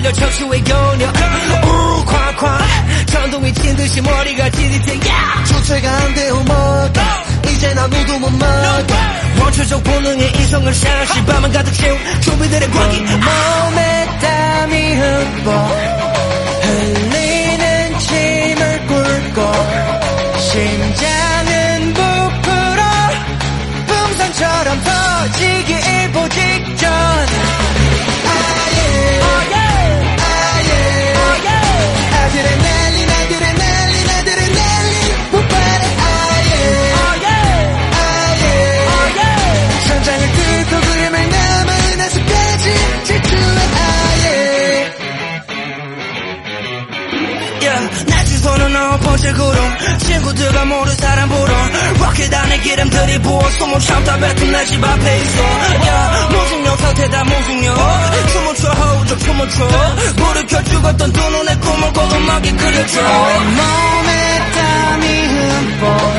걸려 척추에 겨녀. 우 쾅쾅. 전동이 친 듯이 머리가 yeah! 주체가 안 돼요 뭐가 이제 아무도 못 막아. 원초적 본능의 이성을 샤시. 밤은 가득 채운 좀비들의 광기 몸에 땀이 흠뻑 yeah. 손은 엎어질 구름 친구들과 모두 사람 보러 로켓 안에 기름 들이 부어 숨을 참다 뱉은 내 집 앞에 있어 yeah. 무중력 상태다 무중력 춤을 춰 호적 춤을 춰 불을 켜 죽었던 두 눈의 꿈을 고음하게 그려줘 몸에 땀이 흠뻑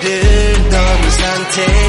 들던 상태